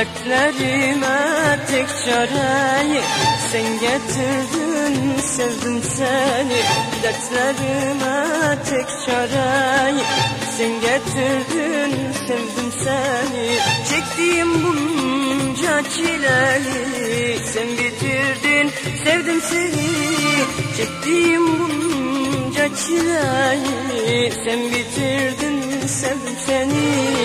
Dertlerime tek çareyi sen getirdin sevdim seni. Dertlerime tek çareyi sen getirdin sevdim seni. Çektiğim bunca çileyi sen bitirdin sevdim seni. Çektiğim bunca çileyi sen bitirdin sevdim seni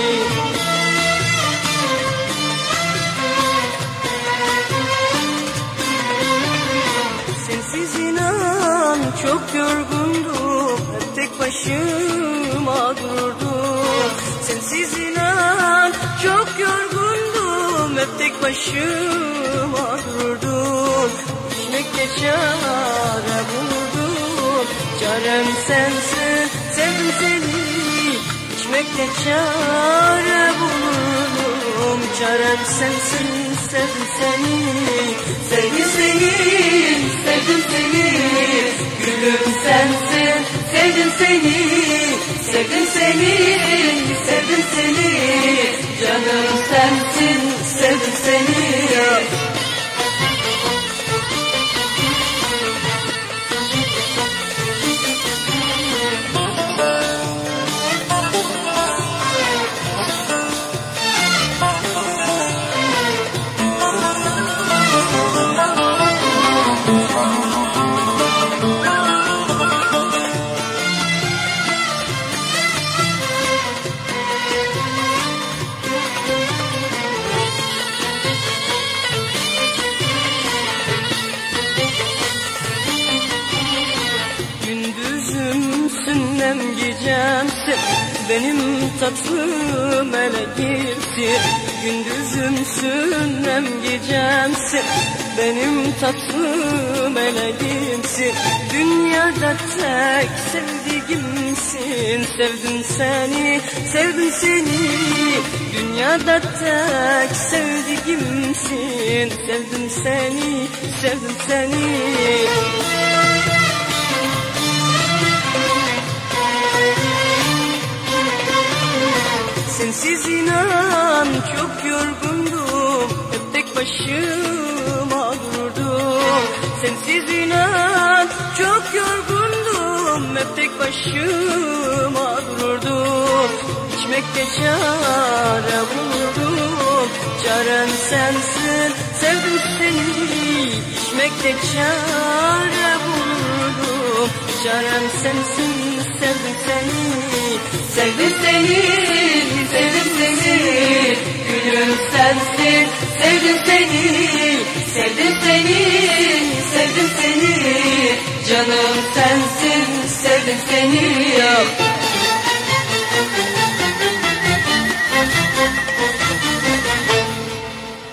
Sensiz inan çok yorgundum Hep tek başıma durdum Sensiz inan çok yorgundum. Hep tek başıma durdum İçmekte çare buldum Çarem sensin sevdim seni. İçmekte çare buldum Çarem sensin sevdim seni. Sevdim seni seni Sevdim seni sevdim seni. Canım sensin gecemsin Benim tatlı meleğimsin Gündüzümsün hem gecemsin. Benim tatlı meleğimsin Dünyada tek sevdiğimsin Sevdim seni, sevdim seni. Dünyada tek sevdiğimsin Sevdim seni, sevdim seni Sensiz inan çok yorgundum. Hep tek başıma durdum Sensiz inan çok yorgundum. Hep tek başıma durdum İçmekte çare buldum Çarem sensin sevdim seni. İçmekte çare buldum Çarem sensin sevdim seni. Sevdim seni, sensin, sevdim seni Sevdim seni, sevdim seni. Canım sensin, sevdim seni